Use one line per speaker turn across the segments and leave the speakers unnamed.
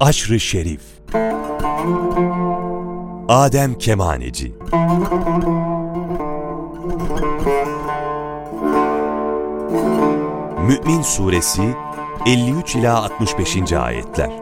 Aşrı Şerif Adem Kemaneci Mü'min Suresi 53 ila 65. ayetler.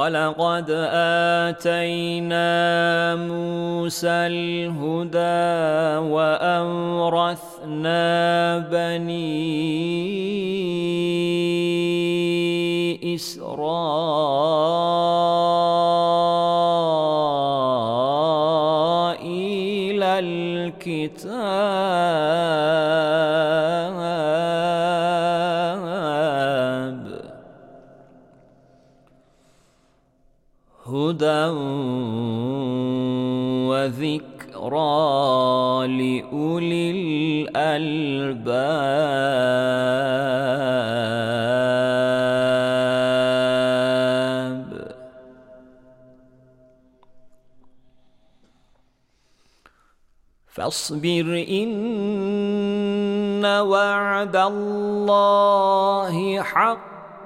ولقد آتينا موسى الهدى وأورثنا بني إسرائيل الكتاب هدى وذكرى لأولي الألباب فاصبر إن وعد الله حق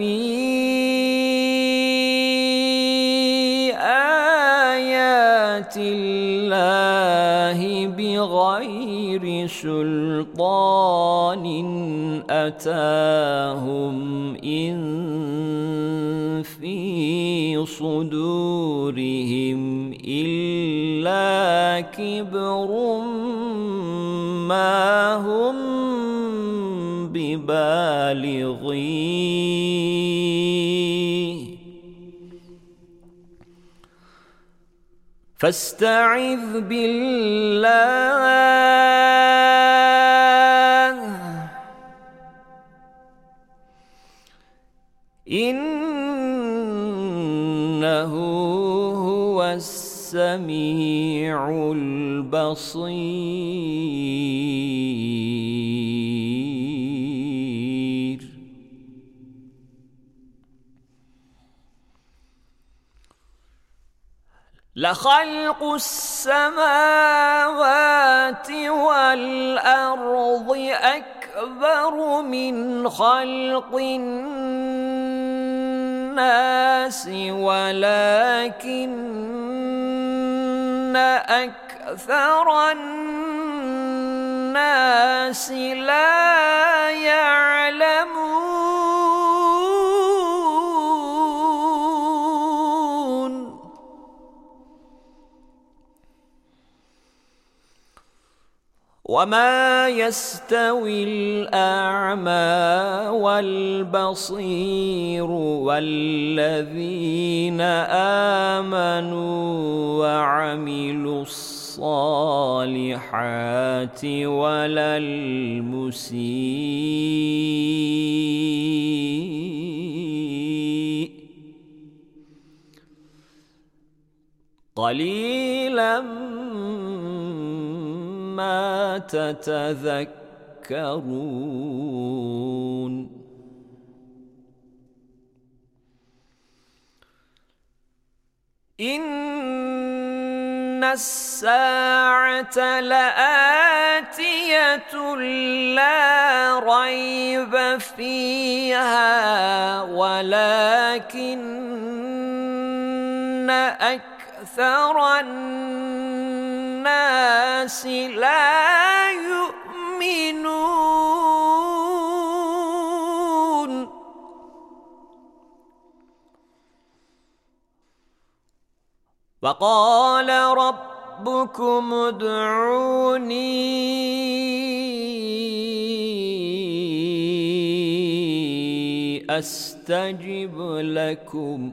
في آيات الله بغير سلطان أتاهم إن في صدورهم إلا كبر ما هم ببالغيه فاستعذ بالله. إنه هو السميع البصير. لخلق السماوات والأرض أكبر من خلق الناس ولكن أكثر الناس لا يعلمون. وما يستوي الاعمى والبصير والذين امنوا وعملوا الصالحات ولا المسيء قليلا تتذكرون. إن الساعة لآتية لا ريب فيها ولكن أكثر الناس لا يؤمنون. وقال ربكم ادعوني أستجب لكم.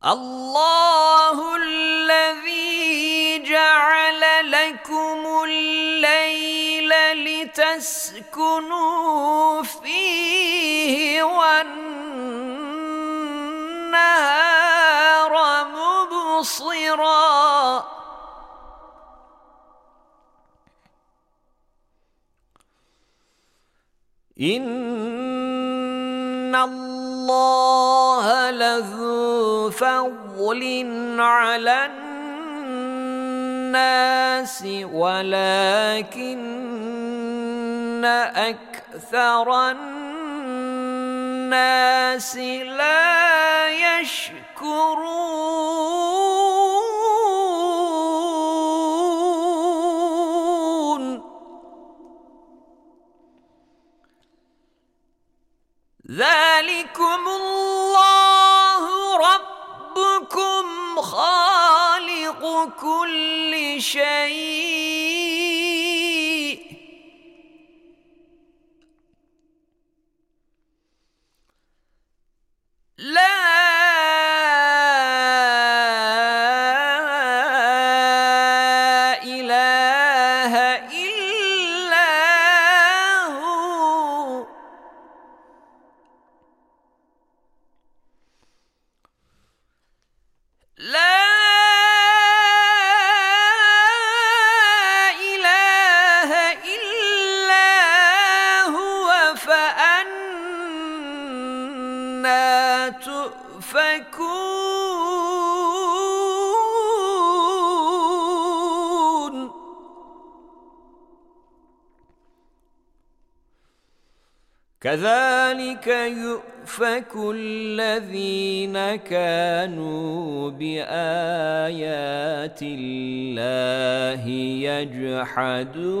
الله الذي جعل لكم الليل لتسكنوا فيه والنهار مبصرا. إن الله لذو فضل على الناس ولكن أكثر الناس لا يشكرون. كل شيء فأنا تؤفكون. كذلك يؤفك الذين كانوا بآيات الله يجحدون.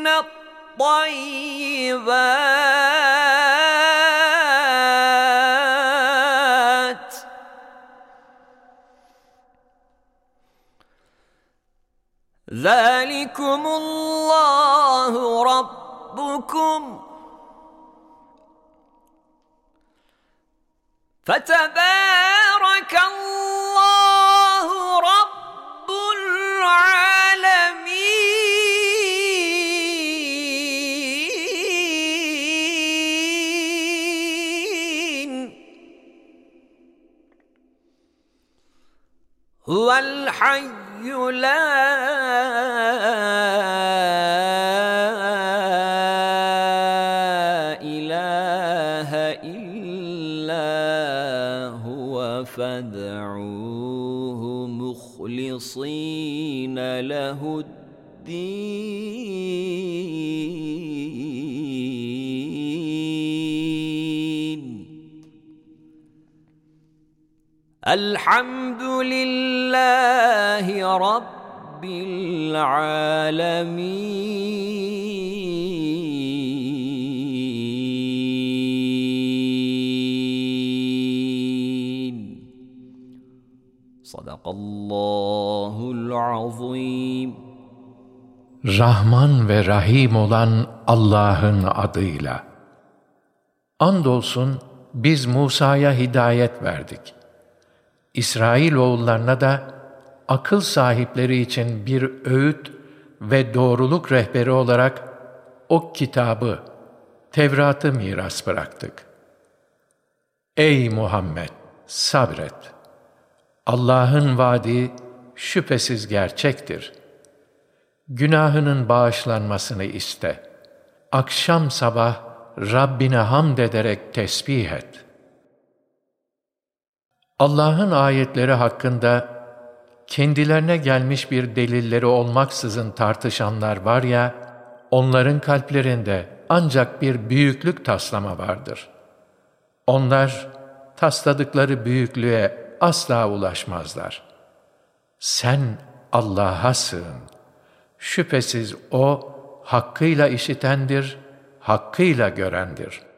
من الطيبات. ذلكم الله ربكم. فتبارك الله الحي لا إله إلا هو فادعوه مخلصين له الدين Elhamdülillahi Rabbil alemin. Sadakallahul azim.
Rahman ve Rahim olan Allah'ın adıyla. Andolsun biz Musa'ya hidayet verdik.'' İsrail oğullarına da akıl sahipleri için bir öğüt ve doğruluk rehberi olarak o kitabı, Tevrat'ı miras bıraktık. Ey Muhammed! Sabret! Allah'ın vaadi şüphesiz gerçektir. Günahının bağışlanmasını iste. Akşam sabah Rabbine hamd ederek tesbih et. Allah'ın ayetleri hakkında kendilerine gelmiş bir delilleri olmaksızın tartışanlar var ya, onların kalplerinde ancak bir büyüklük taslama vardır. Onlar tasladıkları büyüklüğe asla ulaşmazlar. Sen Allah'a sığın. Şüphesiz O hakkıyla işitendir, hakkıyla görendir.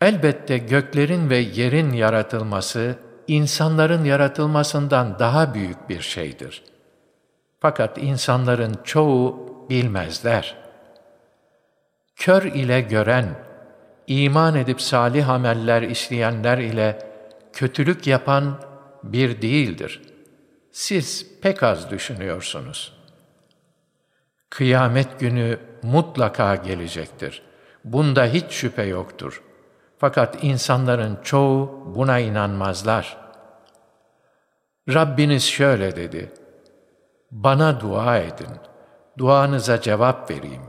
Elbette göklerin ve yerin yaratılması, insanların yaratılmasından daha büyük bir şeydir. Fakat insanların çoğu bilmezler. Kör ile gören, iman edip salih ameller işleyenler ile kötülük yapan bir değildir. Siz pek az düşünüyorsunuz. Kıyamet günü mutlaka gelecektir. Bunda hiç şüphe yoktur. Fakat insanların çoğu buna inanmazlar. Rabbiniz şöyle dedi: Bana dua edin. Duanıza cevap vereyim.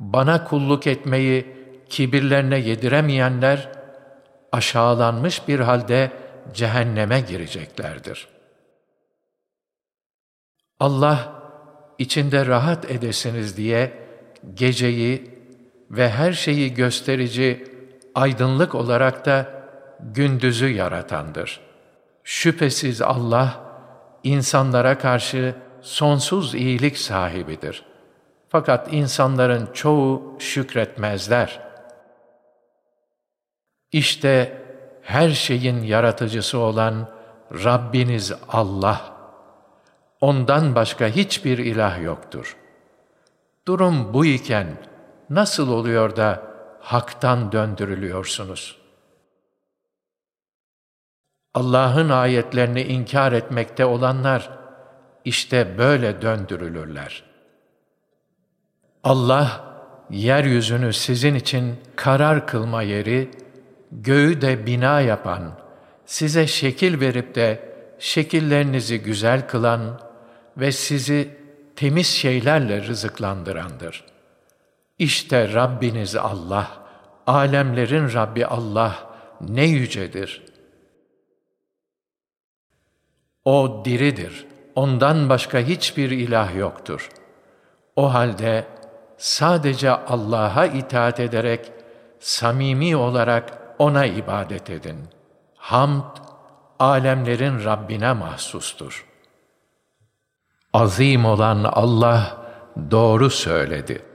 Bana kulluk etmeyi kibirlerine yediremeyenler aşağılanmış bir halde cehenneme gireceklerdir. Allah içinde rahat edesiniz diye geceyi ve her şeyi gösterici aydınlık olarak da gündüzü yaratandır. Şüphesiz Allah insanlara karşı sonsuz iyilik sahibidir. Fakat insanların çoğu şükretmezler. İşte her şeyin yaratıcısı olan Rabbiniz Allah. Ondan başka hiçbir ilah yoktur. Durum bu iken nasıl oluyor da haktan döndürülüyorsunuz? Allah'ın ayetlerini inkar etmekte olanlar işte böyle döndürülürler. Allah yeryüzünü sizin için karar kılma yeri, göğü de bina yapan, size şekil verip de şekillerinizi güzel kılan ve sizi temiz şeylerle rızıklandırandır. İşte Rabbiniz Allah, alemlerin Rabbi Allah ne yücedir. O diridir, ondan başka hiçbir ilah yoktur. O halde sadece Allah'a itaat ederek, samimi olarak O'na ibadet edin. Hamd, alemlerin Rabbine mahsustur. Azim olan Allah doğru söyledi.